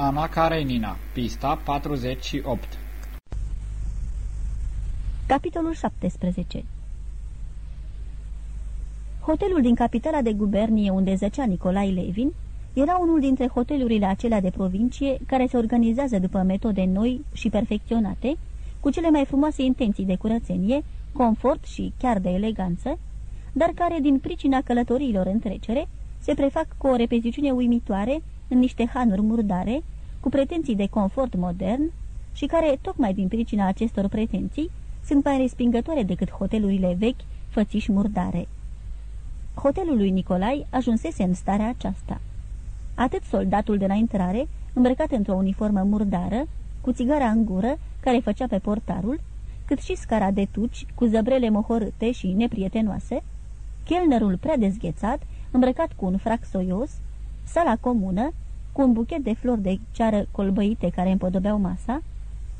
Ana Karenina, pista 48 Capitolul 17 Hotelul din capitala de gubernie unde zăcea Nicolai Levin era unul dintre hotelurile acelea de provincie care se organizează după metode noi și perfecționate, cu cele mai frumoase intenții de curățenie, confort și chiar de eleganță, dar care, din pricina călătoriilor în trecere, se prefac cu o repeziciune uimitoare în niște hanuri murdare, cu pretenții de confort modern și care, tocmai din pricina acestor pretenții, sunt mai respingătoare decât hotelurile vechi, fățiși murdare. Hotelul lui Nicolai ajunsese în starea aceasta. Atât soldatul de la intrare, îmbrăcat într-o uniformă murdară, cu țigara în gură, care făcea pe portarul, cât și scara de tuci, cu zăbrele mohorâte și neprietenoase, chelnerul prea dezghețat, îmbrăcat cu un frac soios, sala comună, cu un buchet de flori de ceară colbăite care împodobeau masa,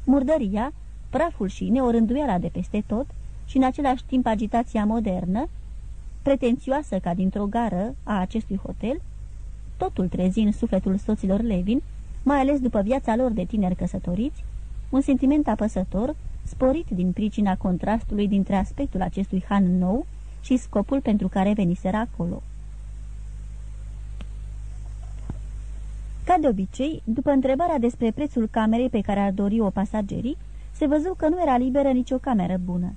murdăria, praful și neorânduiala de peste tot și în același timp agitația modernă, pretențioasă ca dintr-o gară a acestui hotel, totul trezi în sufletul soților Levin, mai ales după viața lor de tineri căsătoriți, un sentiment apăsător, sporit din pricina contrastului dintre aspectul acestui han nou și scopul pentru care veniseră acolo. Ca de obicei, după întrebarea despre prețul camerei pe care ar dori-o pasagerii, se văzu că nu era liberă nicio cameră bună.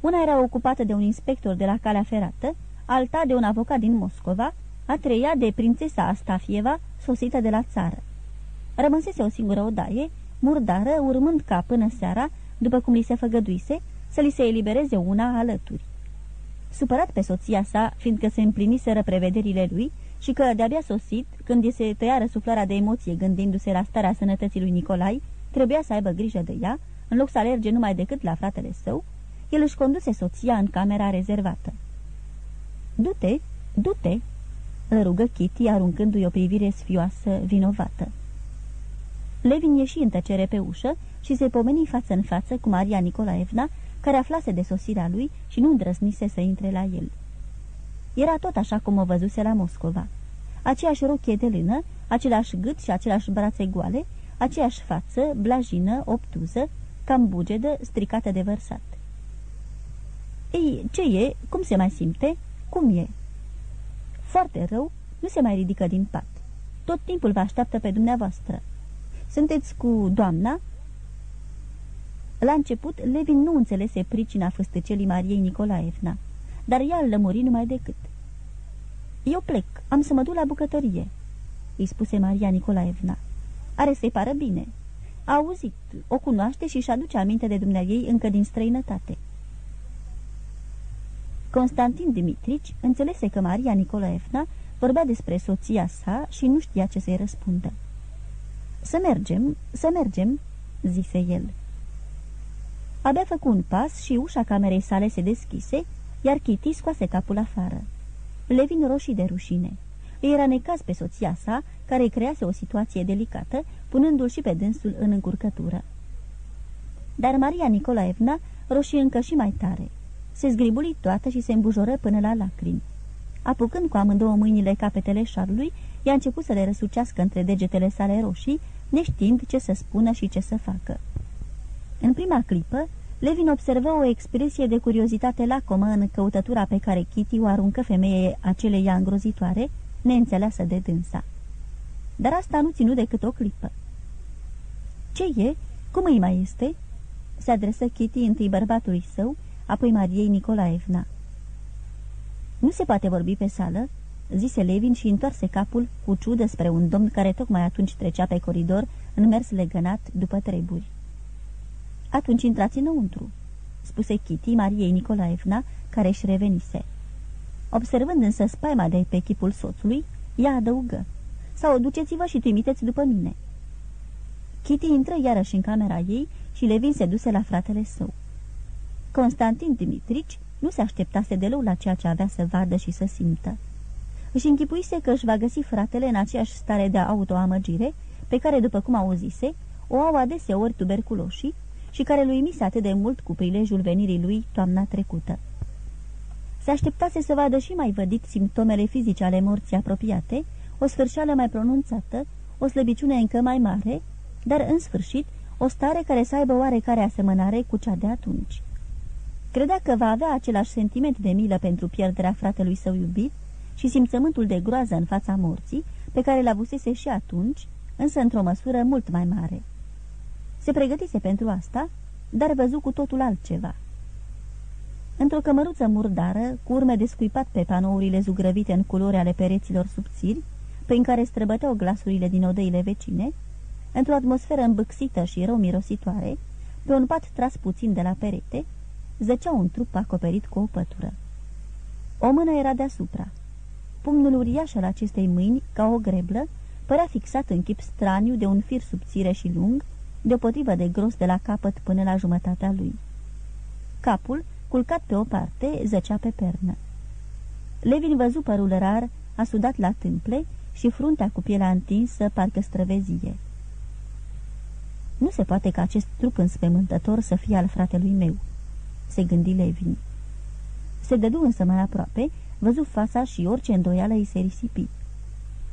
Una era ocupată de un inspector de la calea ferată, alta de un avocat din Moscova, a treia de prințesa Astafieva, sosită de la țară. Rămăsese o singură odaie, murdară, urmând ca până seara, după cum li se făgăduise, să li se elibereze una alături. Supărat pe soția sa, fiindcă se împliniseră prevederile lui și că de-abia sosit, când i se tăia răsuflarea de emoție gândindu-se la starea sănătății lui Nicolai, trebuia să aibă grijă de ea, în loc să alerge numai decât la fratele său, el își conduse soția în camera rezervată. Du-te, du-te!" îl rugă Kitty, aruncându-i o privire sfioasă, vinovată. Levin ieși în tăcere pe ușă și se pomeni față în față cu Maria Nicolaevna, care aflase de sosirea lui și nu îndrăznise să intre la el. Era tot așa cum o văzuse la Moscova. Aceeași rochie de lână, același gât și același brațe goale, aceeași față, blajină, obtuză, cam bugedă, stricată de vărsat. Ei, ce e? Cum se mai simte? Cum e?" Foarte rău, nu se mai ridică din pat. Tot timpul vă așteaptă pe dumneavoastră. Sunteți cu doamna?" La început, Levin nu înțelese pricina făstăcelii Mariei Nicolaevna, dar ea îl lămuri numai decât. Eu plec, am să mă duc la bucătărie," îi spuse Maria Nicolaevna. Are să-i pară bine. A auzit, o cunoaște și-și aduce aminte de dumneai încă din străinătate." Constantin Dimitrici înțelese că Maria Nicolaevna vorbea despre soția sa și nu știa ce să-i răspundă. Să mergem, să mergem," zise el. Abia făcu un pas și ușa camerei sale se deschise, iar Kitty scoase capul afară. Levin roșii de rușine. Îi era necaz pe soția sa, care îi crease o situație delicată, punându-l și pe dânsul în încurcătură. Dar Maria Nicolaevna roșii încă și mai tare se zgribuli toată și se îmbujoră până la lacrimi. Apucând cu amândouă mâinile capetele șarului, i-a început să le răsucească între degetele sale roșii, neștiind ce să spună și ce să facă. În prima clipă, Levin observă o expresie de curiozitate lacomă în căutătura pe care Kitty o aruncă femeie aceleia îngrozitoare, neînțeleasă de dânsa. Dar asta nu ținu decât o clipă. Ce e? Cum îi mai este?" se adresă Kitty întâi bărbatului său, apoi Mariei Nicolaevna. Nu se poate vorbi pe sală?" zise Levin și întoarse capul cu ciudă spre un domn care tocmai atunci trecea pe coridor, în mers legănat după treburi. Atunci intrați înăuntru," spuse Kitty Mariei Nicolaevna, care își revenise. Observând însă spaima de pe chipul soțului, ea adăugă. Sau duceți-vă și trimiteți după mine." Kitty intră iarăși în camera ei și Levin se duse la fratele său. Constantin Dimitrici nu se așteptase deloc la ceea ce avea să vadă și să simtă. Își închipuise că își va găsi fratele în aceeași stare de autoamăgire, pe care, după cum auzise, o au adeseori tuberculoșii și care lui mise atât de mult cu prilejul venirii lui toamna trecută. Se așteptase să vadă și mai vădit simptomele fizice ale morții apropiate, o sfârșeală mai pronunțată, o slăbiciune încă mai mare, dar în sfârșit o stare care să aibă oarecare asemănare cu cea de atunci. Credea că va avea același sentiment de milă pentru pierderea fratelui său iubit și simțământul de groază în fața morții, pe care l avusese și atunci, însă într-o măsură mult mai mare. Se pregătise pentru asta, dar văzu cu totul altceva. Într-o cămăruță murdară, cu urme descuipat pe panourile zugrăvite în culori ale pereților subțiri, prin care străbăteau glasurile din odăile vecine, într-o atmosferă îmbâxită și rău mirositoare, pe un pat tras puțin de la perete, zăcea un trup acoperit cu o pătură. O mână era deasupra. Pumnul uriaș al acestei mâini, ca o greblă, părea fixat în chip straniu de un fir subțire și lung, deopotrivă de gros de la capăt până la jumătatea lui. Capul, culcat pe o parte, zăcea pe pernă. Levin văzu părul rar, asudat la tâmple și fruntea cu pielea întinsă, parcă străvezie. Nu se poate ca acest trup înspemântător să fie al fratelui meu, se gândi Levin. Se dădu însă mai aproape, văzu fața și orice îndoială îi se risipi.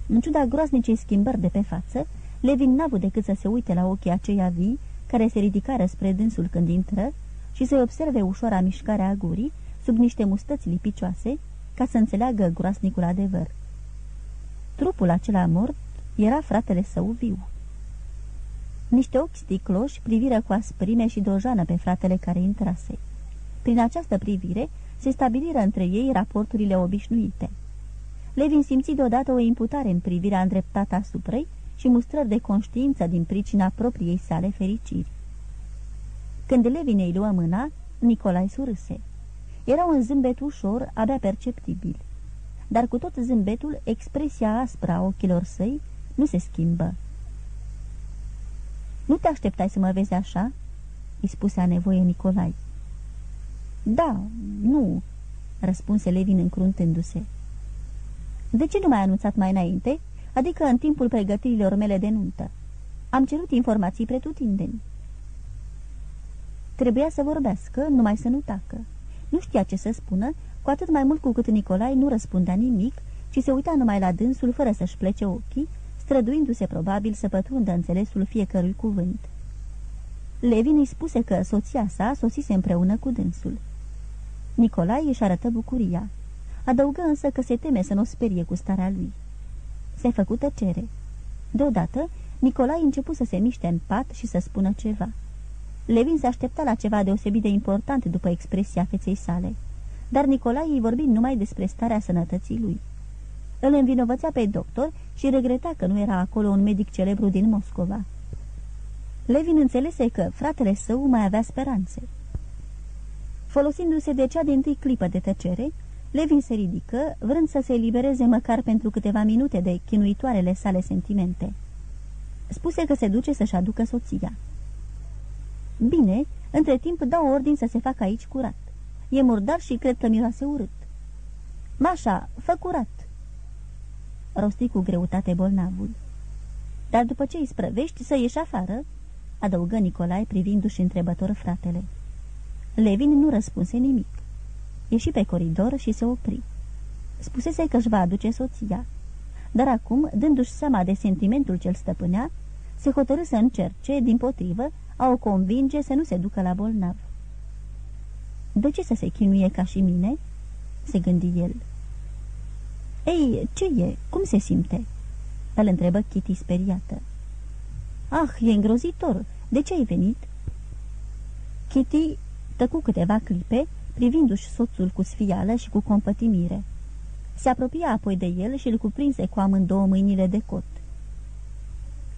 În ciuda groaznicei schimbări de pe față, Levin n-a avut decât să se uite la ochii aceia vii, care se ridicară spre dânsul când intră, și să-i observe ușoara mișcarea a gurii, sub niște mustăți lipicioase, ca să înțeleagă groasnicul adevăr. Trupul acela mort era fratele său viu. Niște ochi sticloși priviră cu asprime și dojană pe fratele care intrase. Prin această privire se stabiliră între ei raporturile obișnuite. Levin simți deodată o imputare în privirea îndreptată asupra și mustrări de conștiință din pricina propriei sale fericiri. Când Levin îi luă mâna, Nicolae surâse. Era un zâmbet ușor, abia perceptibil. Dar cu tot zâmbetul, expresia aspra a ochilor săi nu se schimbă. Nu te așteptai să mă vezi așa?" îi spuse a nevoie Nicolai. Da, nu," răspunse Levin încruntându-se. De ce nu m-ai anunțat mai înainte, adică în timpul pregătirilor mele de nuntă? Am cerut informații pretutindeni." Trebuia să vorbească, numai să nu tacă. Nu știa ce să spună, cu atât mai mult cu cât Nicolai nu răspundea nimic, ci se uita numai la dânsul fără să-și plece ochii, străduindu-se probabil să pătrundă înțelesul fiecărui cuvânt. Levin îi spuse că soția sa sosise împreună cu dânsul. Nicolai își arătă bucuria. Adăugă însă că se teme să nu o sperie cu starea lui. Se făcu tăcere. Deodată, Nicolai început să se miște în pat și să spună ceva. Levin se aștepta la ceva deosebit de important după expresia feței sale, dar Nicolai îi vorbi numai despre starea sănătății lui. Îl învinovățea pe doctor și regreta că nu era acolo un medic celebru din Moscova. Levin înțelese că fratele său mai avea speranțe. Folosindu-se de cea din tâi clipă de tăcere, Levin se ridică, vrând să se elibereze măcar pentru câteva minute de chinuitoarele sale sentimente. Spuse că se duce să-și aducă soția. Bine, între timp dau ordin să se facă aici curat. E murdar și cred că miroase urât. Mașa, fă curat!" Rosti cu greutate bolnavul. Dar după ce îi sprăvești să ieși afară?" adăugă Nicolae privindu-și întrebător fratele. Levin nu răspunse nimic. Ieși pe coridor și se opri. Spusese că își va aduce soția. Dar acum, dându-și seama de sentimentul ce-l stăpânea, se hotărâ să încerce, din potrivă, a o convinge să nu se ducă la bolnav. De ce să se chinuie ca și mine?" se gândi el. Ei, ce e? Cum se simte?" îl întrebă Kitty speriată. Ah, e îngrozitor. De ce ai venit?" Kitty tăcu câteva clipe, privindu-și soțul cu sfială și cu compătimire. Se apropia apoi de el și îl cuprinse cu amândouă mâinile de cot.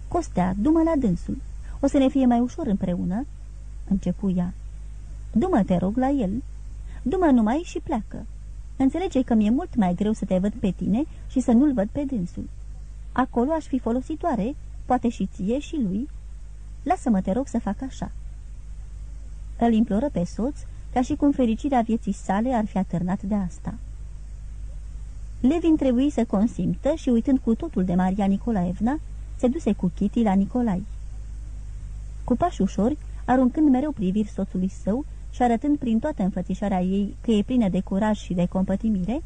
Costea, du-mă la dânsul. O să ne fie mai ușor împreună?" începu ea. Du-mă, te rog, la el. Du-mă numai și pleacă. Înțelege că mi-e mult mai greu să te văd pe tine și să nu-l văd pe dânsul. Acolo aș fi folositoare, poate și ție și lui. Lasă-mă, te rog, să fac așa." Îl imploră pe soț, ca și cum fericirea vieții sale ar fi atârnat de asta. Levin trebuie să consimtă și, uitând cu totul de Maria Nicolaevna, se duse cu Kitty la Nicolai. Cu pași ușori, aruncând mereu priviri soțului său și arătând prin toată înfățișarea ei că e plină de curaj și de compătimire,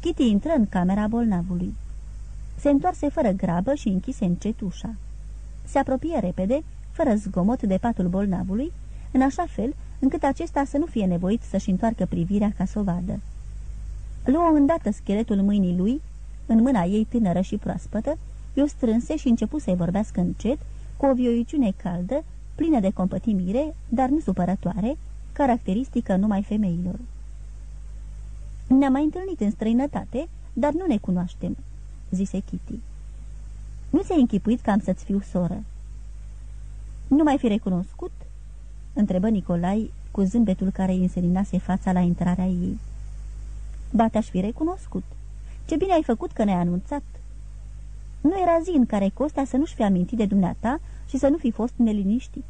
Kitty intră în camera bolnavului. Se întoarse fără grabă și închise încet ușa. Se apropie repede, fără zgomot de patul bolnavului, în așa fel încât acesta să nu fie nevoit să-și întoarcă privirea ca să o vadă. Luă îndată scheletul mâinii lui, în mâna ei tânără și proaspătă, i-o strânse și începu să-i vorbească încet, cu o vioiciune caldă, plină de compătimire, dar nu supărătoare, caracteristică numai femeilor. Ne-am mai întâlnit în străinătate, dar nu ne cunoaștem," zise Kitty. Nu ți-ai închipuit că am să-ți fiu soră." Nu mai fi recunoscut?" Întrebă Nicolai cu zâmbetul care îi înseninase fața la intrarea ei. Ba te-aș fi recunoscut. Ce bine ai făcut că ne-ai anunțat." Nu era zi în care Costea să nu-și fi amintit de dumneata și să nu fi fost neliniștit.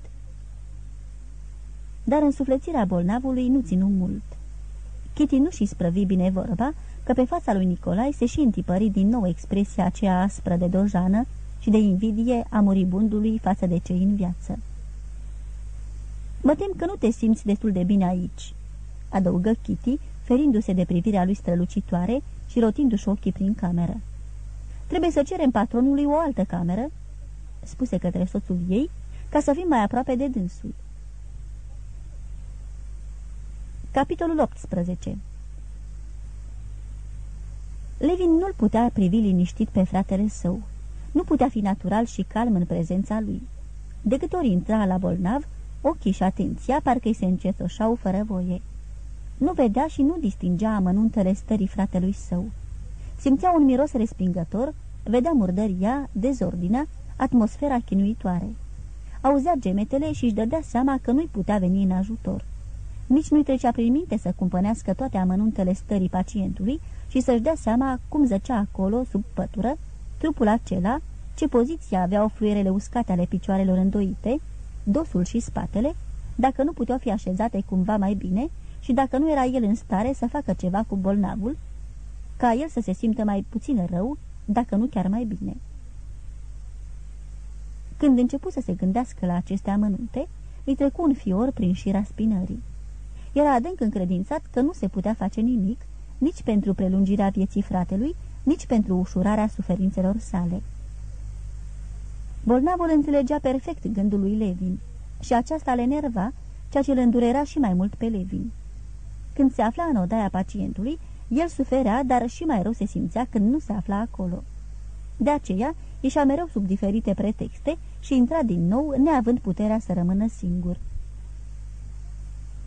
Dar însuflețirea bolnavului nu ținu mult. Kitty nu și sprăvi bine vorba, că pe fața lui Nicolai se și întipări din nou expresia aceea aspră de dojană și de invidie a muribundului față de cei în viață. Mă tem că nu te simți destul de bine aici," adăugă Kitty, ferindu-se de privirea lui strălucitoare și rotindu-și ochii prin cameră. Trebuie să cerem patronului o altă cameră," spuse către soțul ei, ca să fim mai aproape de dânsul. Capitolul 18 Levin nu-l putea privi liniștit pe fratele său. Nu putea fi natural și calm în prezența lui. De câte ori intra la bolnav, ochii și atenția parcă-i se încetoșau fără voie. Nu vedea și nu distingea amănuntele stării fratelui său. Simțea un miros respingător, vedea murdăria, dezordinea, atmosfera chinuitoare. Auzea gemetele și își dădea seama că nu-i putea veni în ajutor. Nici nu-i trecea prin minte să cumpănească toate amănuntele stării pacientului și să-și dea seama cum zăcea acolo, sub pătură, trupul acela, ce poziție aveau fluierele uscate ale picioarelor îndoite, dosul și spatele, dacă nu puteau fi așezate cumva mai bine și dacă nu era el în stare să facă ceva cu bolnavul, ca el să se simtă mai puțin rău, dacă nu chiar mai bine. Când începu să se gândească la aceste amănunte, îi trecu un fior prin șira spinării. Era adânc încredințat că nu se putea face nimic, nici pentru prelungirea vieții fratelui, nici pentru ușurarea suferințelor sale. Bolnavul înțelegea perfect gândul lui Levin și aceasta le nerva, ceea ce îl îndurera și mai mult pe Levin. Când se afla în odaia pacientului, el suferea, dar și mai rău se simțea când nu se afla acolo. De aceea, ieșea mereu sub diferite pretexte și intra din nou, neavând puterea să rămână singur.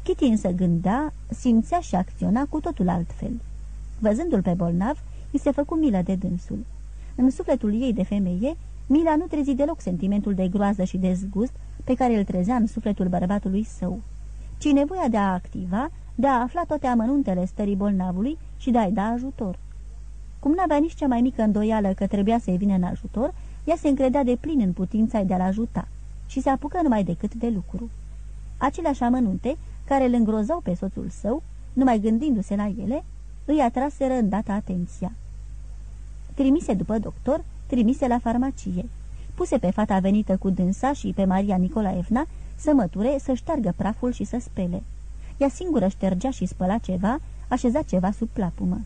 Kitty însă gândea, simțea și acționa cu totul altfel. Văzându-l pe bolnav, îi se făcu milă de dânsul. În sufletul ei de femeie, Mila nu trezi deloc sentimentul de groază și de zgust pe care îl trezea în sufletul bărbatului său, ci nevoia de a activa, de a afla toate amănuntele stării bolnavului și de a-i da ajutor. Cum n-avea nici cea mai mică îndoială că trebuia să-i vină în ajutor, ea se încredea de plin în putința de a-l ajuta și se apucă numai decât de lucru. Aceleași amănunte, care îl îngrozau pe soțul său, numai gândindu-se la ele, îi atraseră îndată atenția. Trimise după doctor, trimise la farmacie. Puse pe fata venită cu dânsa și pe Maria Nicolaevna să măture, să șteargă praful și să spele. Ea singură ștergea și spăla ceva, așeza ceva sub plapumă.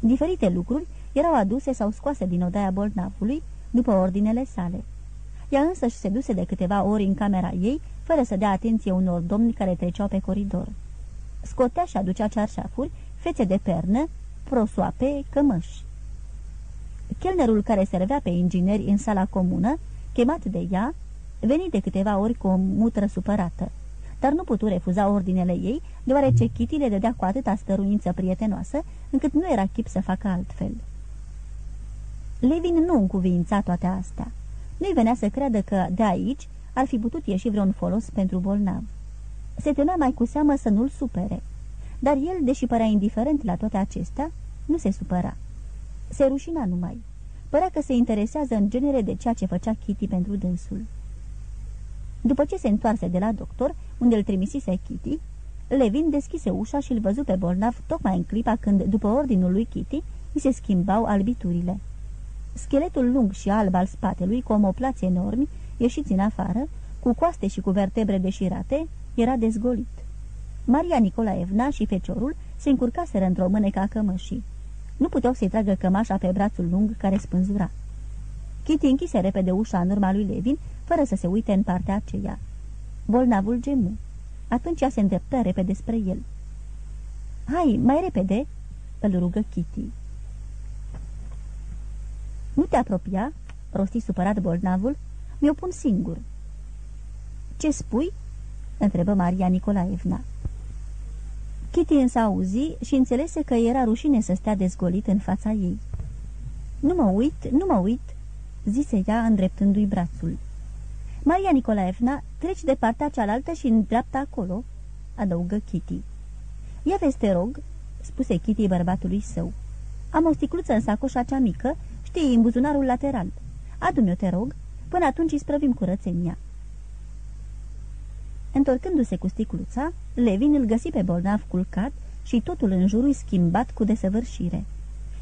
Diferite lucruri erau aduse sau scoase din odaia bolnavului, după ordinele sale. Ea însă și se duse de câteva ori în camera ei, fără să dea atenție unor domni care treceau pe coridor. Scotea și aducea cearșafuri, fețe de pernă, prosoape, cămăși. Chelnerul care servea pe ingineri în sala comună, chemat de ea, veni de câteva ori cu o mutră supărată, dar nu putu refuza ordinele ei, deoarece Kitty le dădea cu atâta stăruință prietenoasă, încât nu era chip să facă altfel. Levin nu încuviința toate astea. Nu-i venea să creadă că, de aici, ar fi putut ieși vreun folos pentru bolnav. Se temea mai cu seamă să nu-l supere. Dar el, deși părea indiferent la toate acestea, nu se supăra. Se rușina numai. Părea că se interesează în genere de ceea ce făcea Kitty pentru dânsul. După ce se întoarse de la doctor, unde îl trimisise Kitty, Levin deschise ușa și îl văzu pe bolnav tocmai în clipa când, după ordinul lui Kitty, îi se schimbau albiturile. Scheletul lung și alb al spatelui, cu omoplați enormi, ieșiți în afară, cu coaste și cu vertebre deșirate, era dezgolit. Maria Nicolaevna și feciorul se încurcaseră într-o mânecă a cămășii. Nu puteau să-i tragă cămașa pe brațul lung care spânzura. Kitty închise repede ușa în urma lui Levin, fără să se uite în partea aceea. Bolnavul gemu. Atunci ea se îndreptă repede spre el. Hai, mai repede!" îl rugă Kitty. Nu te apropia?" rosti supărat bolnavul. Mi-o pun singur." Ce spui?" întrebă Maria Nicolaevna. Kitty însă auzi și înțelese că era rușine să stea dezgolit în fața ei. Nu mă uit, nu mă uit," zise ea îndreptându-i brațul. Maria Nicolaevna, treci de partea cealaltă și în dreapta acolo," adăugă Kitty. Ia vezi, te rog," spuse Kitty bărbatului său. Am o sticluță în sacoșa cea mică, știi, în buzunarul lateral. Adu-mi-o, te rog, până atunci îi sprăvim curățenia." Întorcându-se cu sticluța, Levin îl găsi pe bolnav culcat și totul în jurul schimbat cu desăvârșire.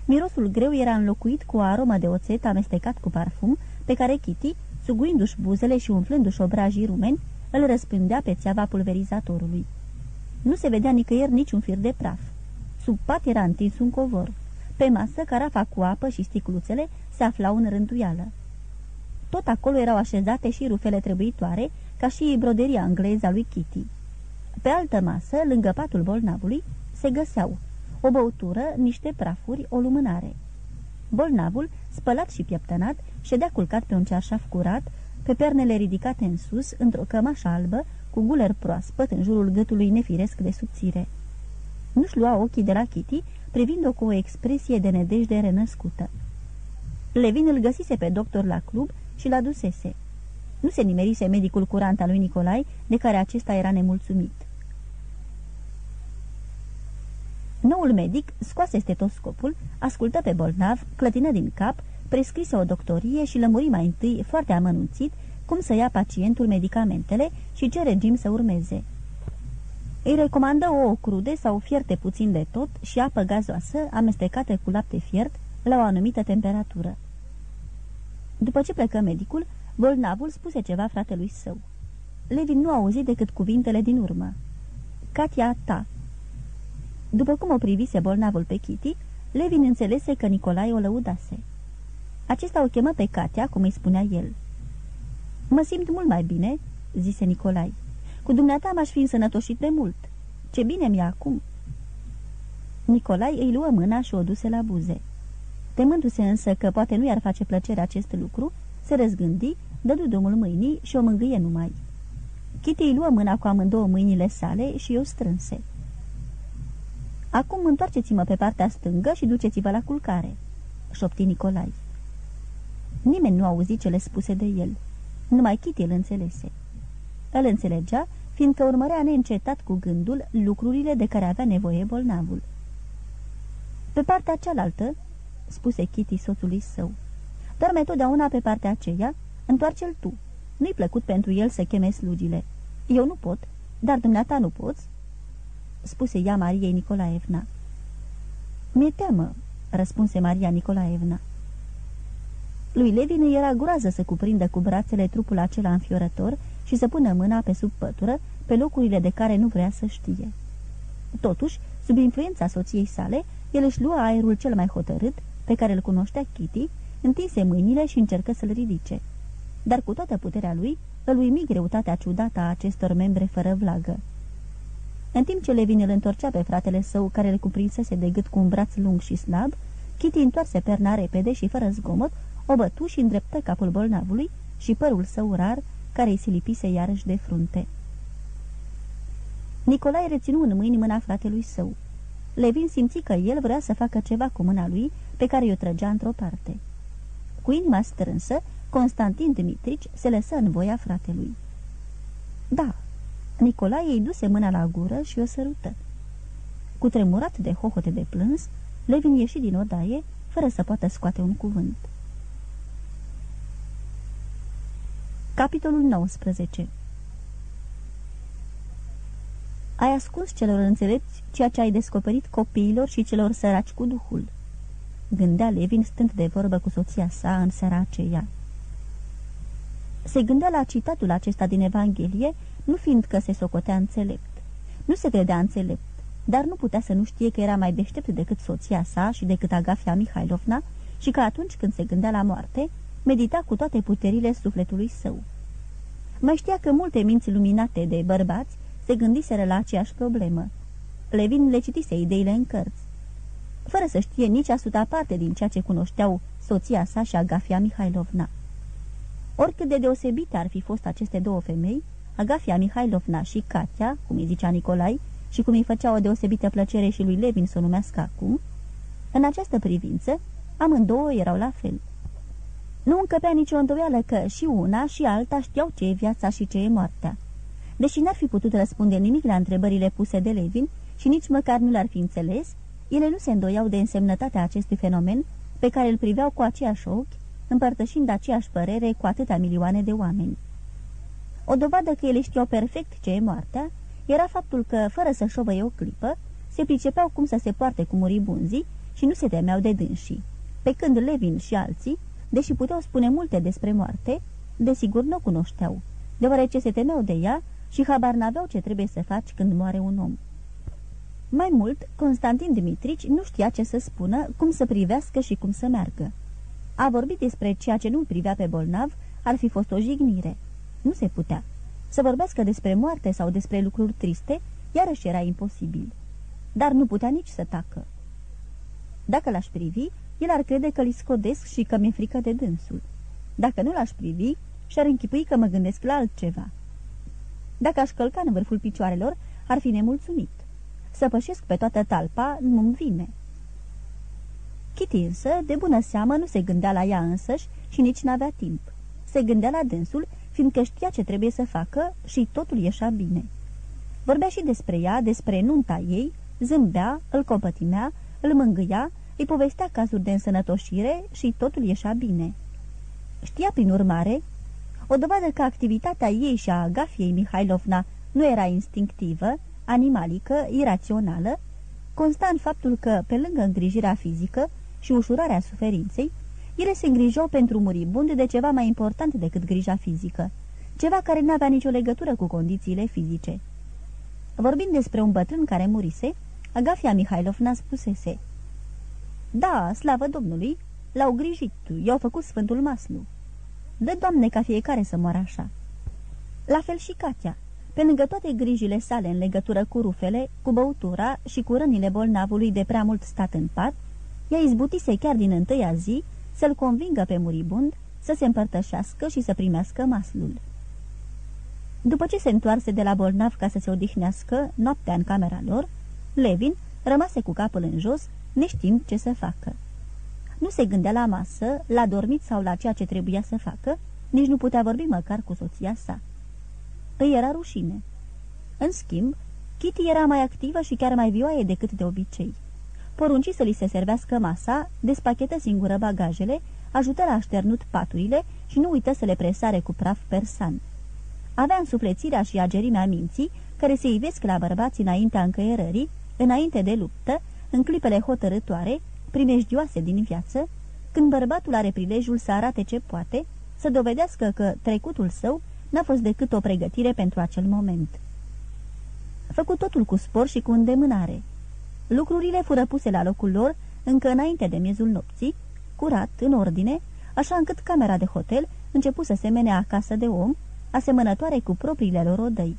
Mirosul greu era înlocuit cu o aromă de oțet amestecat cu parfum, pe care Kitty, suguindu-și buzele și umflându-și obrajii rumeni, îl răspândea pe țeava pulverizatorului. Nu se vedea nicăieri niciun fir de praf. Sub pat era întins un covor. Pe masă, carafa cu apă și sticluțele se aflau în rânduială. Tot acolo erau așezate și rufele trebuitoare, ca și broderia engleză a lui Kitty. Pe altă masă, lângă patul bolnavului, se găseau o băutură, niște prafuri, o lumânare. Bolnavul, spălat și pieptănat, ședea culcat pe un cearșaf curat, pe pernele ridicate în sus, într-o cămașă albă, cu guler proaspăt în jurul gâtului nefiresc de subțire. Nu-și lua ochii de la Kitty, privind-o cu o expresie de nedejde renăscută. Levin îl găsise pe doctor la club și l-a dusese. Nu se nimerise medicul curant al lui Nicolai, de care acesta era nemulțumit. Noul medic scoase stetoscopul, ascultă pe bolnav, clătină din cap, prescrise o doctorie și lămuri mai întâi, foarte amănunțit, cum să ia pacientul medicamentele și ce regim să urmeze. Îi recomandă o crude sau fierte puțin de tot și apă gazoasă amestecată cu lapte fiert la o anumită temperatură. După ce plecă medicul, bolnavul spuse ceva fratelui său. Levin nu auzi decât cuvintele din urmă. Katia ta. După cum o privise bolnavul pe Kitty, Levin înțelese că Nicolae o lăudase. Acesta o chemă pe Katia, cum îi spunea el. Mă simt mult mai bine," zise Nicolai. Cu dumneata m-aș fi însănătoșit de mult. Ce bine mi-e acum!" Nicolai îi luă mâna și o duse la buze. Temându-se însă că poate nu i-ar face plăcere acest lucru, se răzgândi, dădu drumul mâinii și o mângâie numai. Kitty îi luă mâna cu amândouă mâinile sale și o strânse. Acum întoarceți-mă pe partea stângă și duceți-vă la culcare," șopti Nicolai. Nimeni nu auzi cele spuse de el. Numai Kitty îl înțelese. Îl înțelegea, fiindcă urmărea neîncetat cu gândul lucrurile de care avea nevoie bolnavul. Pe partea cealaltă, spuse Kitty soțului său, dorme totdeauna pe partea aceea, întoarce-l tu. Nu-i plăcut pentru el să cheme slugile. Eu nu pot, dar dumneata nu poți?" Spuse ea Mariei Nicolaevna. Mi-e teamă," răspunse Maria Nicolaevna. Lui Levin îi era groază să cuprindă cu brațele trupul acela înfiorător și să pună mâna pe sub pătură, pe locurile de care nu vrea să știe. Totuși, sub influența soției sale, el își lua aerul cel mai hotărât, pe care îl cunoștea Kitty, întinse mâinile și încercă să-l ridice. Dar cu toată puterea lui, îl uimi greutatea ciudată a acestor membre fără vlagă. În timp ce Levin îl întorcea pe fratele său, care îl cuprinsese de gât cu un braț lung și slab, Kitty întoarse perna repede și fără zgomot, o bătu și îndreptă capul bolnavului și părul său rar, care îi se lipise iarăși de frunte. Nicolae reținu în mâini mâna fratelui său. Levin simți că el vrea să facă ceva cu mâna lui, pe care o trăgea într-o parte. Cu inima strânsă, Constantin Dimitrici se lăsă în voia fratelui. Da, Nicolae îi duse mâna la gură și o sărută. Cu tremurat de hohote de plâns, Levin ieși din odaie, fără să poată scoate un cuvânt. Capitolul 19 Ai ascuns celor înțelepți ceea ce ai descoperit copiilor și celor săraci cu duhul. Gândea Levin stând de vorbă cu soția sa în seara aceea. Se gândea la citatul acesta din Evanghelie, nu fiindcă se socotea înțelept. Nu se credea înțelept, dar nu putea să nu știe că era mai deștept decât soția sa și decât Agafia Mihailovna și că atunci când se gândea la moarte, medita cu toate puterile sufletului său. Mai știa că multe minți luminate de bărbați se gândiseră la aceeași problemă. Levin le citise ideile în cărți. Fără să știe nici asuta parte din ceea ce cunoșteau soția sa și Agafia Mihailovna. Oricât de deosebite ar fi fost aceste două femei, Agafia Mihailovna și Katia, cum îi zicea Nicolai, și cum îi făcea o deosebită plăcere și lui Levin să o numească acum, în această privință, amândouă erau la fel. Nu încăpea nicio îndoială că și una și alta știau ce e viața și ce e moartea. Deși n-ar fi putut răspunde nimic la întrebările puse de Levin și nici măcar nu l-ar fi înțeles, ele nu se îndoiau de însemnătatea acestui fenomen pe care îl priveau cu aceiași ochi, împărtășind aceeași părere cu atâtea milioane de oameni. O dovadă că ele știau perfect ce e moartea era faptul că, fără să șovăie o clipă, se pricepeau cum să se poarte cu muribunzii și nu se temeau de dânsii, pe când Levin și alții, deși puteau spune multe despre moarte, desigur nu o cunoșteau, deoarece se temeau de ea și habar n-aveau ce trebuie să faci când moare un om. Mai mult, Constantin Dimitrici nu știa ce să spună, cum să privească și cum să meargă. A vorbit despre ceea ce nu privea pe bolnav ar fi fost o jignire. Nu se putea. Să vorbească despre moarte sau despre lucruri triste, iarăși era imposibil. Dar nu putea nici să tacă. Dacă l-aș privi, el ar crede că l scodesc și că mi-e frică de dânsul. Dacă nu l-aș privi, și-ar închipui că mă gândesc la altceva. Dacă aș călca în vârful picioarelor, ar fi nemulțumit. Să pășesc pe toată talpa nu-mi vine. Kitty însă, de bună seamă, nu se gândea la ea însăși și nici n-avea timp. Se gândea la dânsul, fiindcă știa ce trebuie să facă și totul ieșea bine. Vorbea și despre ea, despre nunta ei, zâmbea, îl compătimea, îl mângâia, îi povestea cazuri de însănătoșire și totul ieșea bine. Știa, prin urmare, o dovadă că activitatea ei și a Agafiei Mihailovna nu era instinctivă, animalică, irațională, consta în faptul că, pe lângă îngrijirea fizică și ușurarea suferinței, ele se îngrijau pentru muribund de ceva mai important decât grija fizică, ceva care nu avea nicio legătură cu condițiile fizice. Vorbind despre un bătrân care murise, Agafia Mihailovna spusese Da, slavă Domnului, l-au grijit, i-au făcut Sfântul Maslu. Dă, Doamne, ca fiecare să moară așa. La fel și Katia. Pe lângă toate grijile sale în legătură cu rufele, cu băutura și cu rănile bolnavului de prea mult stat în pat, ea izbutise chiar din întâia zi să-l convingă pe muribund să se împărtășească și să primească maslul. După ce se întoarse de la bolnav ca să se odihnească noaptea în camera lor, Levin rămase cu capul în jos, neștiind ce să facă. Nu se gândea la masă, la dormit sau la ceea ce trebuia să facă, nici nu putea vorbi măcar cu soția sa. Îi era rușine. În schimb, Kitty era mai activă și chiar mai vioaie decât de obicei. Porunci să li se servească masa, despachetă singură bagajele, ajută la așternut paturile și nu uită să le presare cu praf persan. Avea însuflețirea și agerimea minții, care se ivesc la bărbați înaintea încăierării, înainte de luptă, în clipele hotărătoare, primejdioase din viață, când bărbatul are prilejul să arate ce poate, să dovedească că trecutul său n-a fost decât o pregătire pentru acel moment. Făcut totul cu spor și cu îndemânare. Lucrurile fură puse la locul lor încă înainte de miezul nopții, curat, în ordine, așa încât camera de hotel începu să semene acasă de om, asemănătoare cu propriile lor odăi.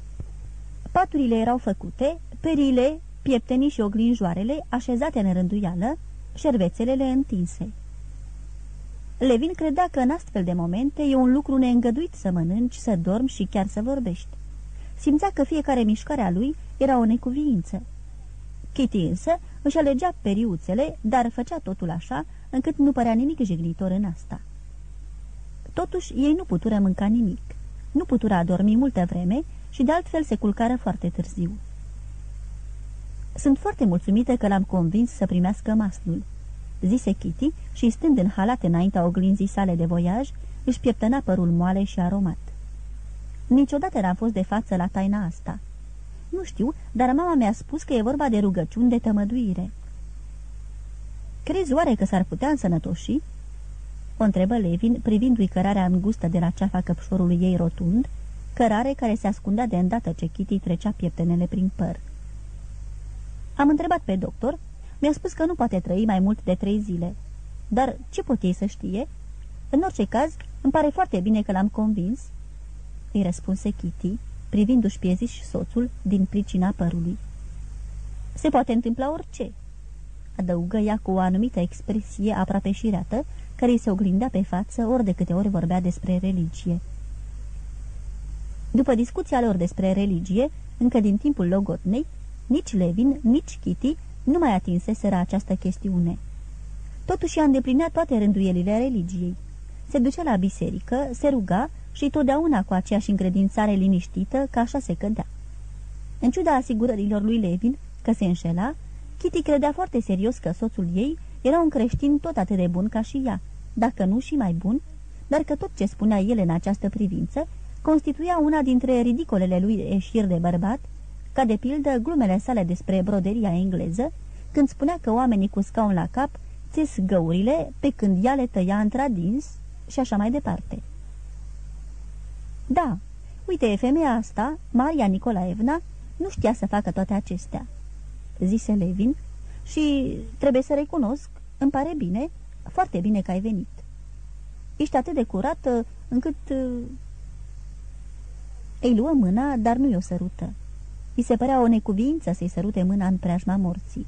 Paturile erau făcute, perile, pieptenii și oglinjoarele așezate în rânduială, șervețelele întinse. Levin credea că în astfel de momente e un lucru neîngăduit să mănânci, să dormi și chiar să vorbești. Simțea că fiecare mișcare a lui era o necuviință. Kitty însă își alegea periuțele, dar făcea totul așa, încât nu părea nimic jignitor în asta. Totuși, ei nu putură mânca nimic. Nu putură adormi multă vreme și de altfel se culcară foarte târziu. Sunt foarte mulțumită că l-am convins să primească maslul zise Kitty și, stând în halat înaintea oglinzii sale de voiaj, își pieptăna părul moale și aromat. Niciodată n-am fost de față la taina asta. Nu știu, dar mama mi-a spus că e vorba de rugăciuni de tămăduire. Crezi oare că s-ar putea însănătoși? O întrebă Levin, privindu-i cărarea îngustă de la ceafa căpșorului ei rotund, cărare care se ascundea de îndată ce Kitty trecea pieptenele prin păr. Am întrebat pe doctor mi-a spus că nu poate trăi mai mult de trei zile. Dar ce pot ei să știe? În orice caz, îmi pare foarte bine că l-am convins," îi răspunse Kitty, privindu-și pieziși soțul din pricina părului. Se poate întâmpla orice," adăugă ea cu o anumită expresie aproape șireată, care îi se oglindea pe față ori de câte ori vorbea despre religie. După discuția lor despre religie, încă din timpul logotnei, nici Levin, nici Kitty nu mai atinseseră această chestiune. Totuși a îndeplinea toate rânduielile religiei. Se ducea la biserică, se ruga și totdeauna cu aceeași încredințare liniștită, că așa se cădea. În ciuda asigurărilor lui Levin că se înșela, Kitty credea foarte serios că soțul ei era un creștin tot atât de bun ca și ea, dacă nu și mai bun, dar că tot ce spunea el în această privință constituia una dintre ridicolele lui eșir de bărbat, ca de pildă glumele sale despre broderia engleză, când spunea că oamenii cu scaun la cap țes găurile pe când ea le tăia într-adins și așa mai departe. Da, uite, femeia asta, Maria Nicolaevna, nu știa să facă toate acestea, zise Levin, și trebuie să recunosc, îmi pare bine, foarte bine că ai venit. Ești atât de curată încât... Uh, Îi luă mâna, dar nu i-o sărută. I se părea o necuvință să-i sărute mâna în preajma morții.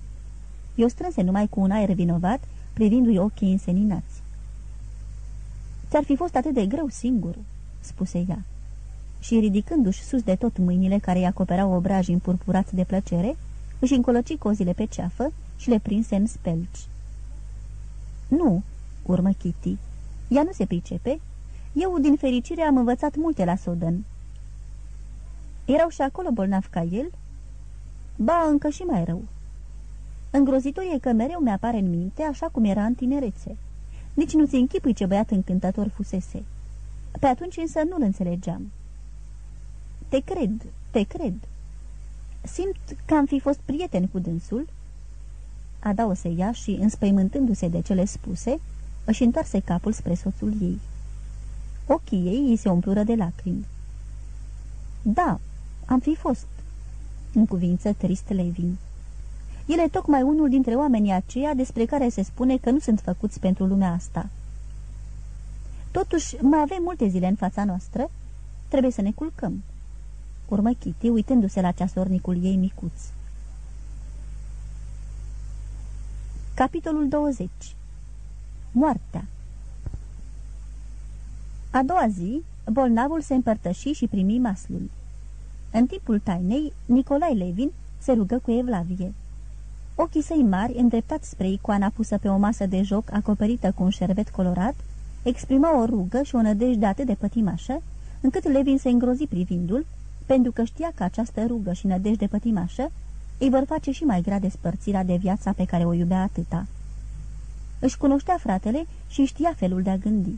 I-o strânse numai cu un aer vinovat, privindu-i ochii înseninați. Ți-ar fi fost atât de greu singur," spuse ea. Și ridicându-și sus de tot mâinile care îi acoperau obrajii împurpurați de plăcere, își încolăci cozile pe ceafă și le prinse în spelci. Nu," urmă Kitty. Ea nu se pricepe. Eu, din fericire, am învățat multe la Soden." Erau și acolo bolnav ca el?" Ba, încă și mai rău." Îngrozitor e că mereu mi-apare în minte așa cum era în tinerețe. Nici nu-ți închipui ce băiat încântător fusese. Pe atunci însă nu-l înțelegeam. Te cred, te cred. Simt că am fi fost prieten cu dânsul?" Adaose ea și, înspăimântându-se de cele spuse, își întoarse capul spre soțul ei. Ochii ei îi se umplură de lacrimi. Da, am fi fost," în cuvință trist Levin. El e tocmai unul dintre oamenii aceia despre care se spune că nu sunt făcuți pentru lumea asta. Totuși, mai avem multe zile în fața noastră. Trebuie să ne culcăm. Urmă Kitty, uitându-se la ceasornicul ei micuț. Capitolul 20 Moartea A doua zi, bolnavul se împărtăși și primi maslul. În timpul tainei, Nicolai Levin se rugă cu Evlavie. Ochii săi mari, îndreptați spre icoana pusă pe o masă de joc acoperită cu un șervet colorat, exprimau o rugă și o nădejde atât de pătimașă, încât Levin se îngrozi privindul, pentru că știa că această rugă și nădejde pătimașă îi vor face și mai grea despărțirea de viața pe care o iubea atâta. Își cunoștea fratele și știa felul de a gândi.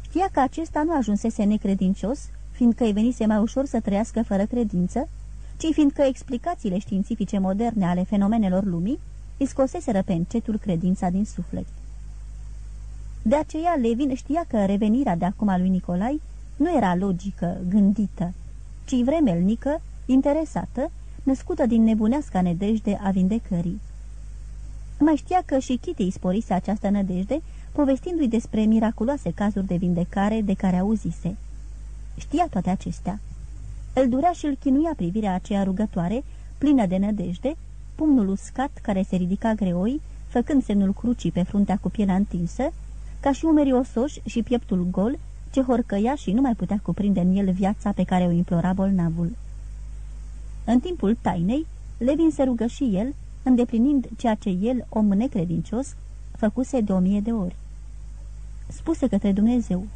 Știa că acesta nu ajunsese necredincios, fiindcă îi venise mai ușor să trăiască fără credință, ci fiindcă explicațiile științifice moderne ale fenomenelor lumii îi scoseseră pe încetul credința din suflet. De aceea Levin știa că revenirea de acum a lui Nicolai nu era logică, gândită, ci vremelnică, interesată, născută din nebuneasca nedejde a vindecării. Mai știa că și Kitty îi sporise această nădejde, povestindu-i despre miraculoase cazuri de vindecare de care auzise. Știa toate acestea. Îl durea și îl chinuia privirea aceea rugătoare, plină de nădejde, pumnul uscat care se ridica greoi, făcând semnul crucii pe fruntea cu pielea întinsă, ca și umerii osoși și pieptul gol, ce horcăia și nu mai putea cuprinde în el viața pe care o implora bolnavul. În timpul tainei, Levin se rugă și el, îndeplinind ceea ce el, om necredincios, făcuse de o mie de ori. Spuse către Dumnezeu,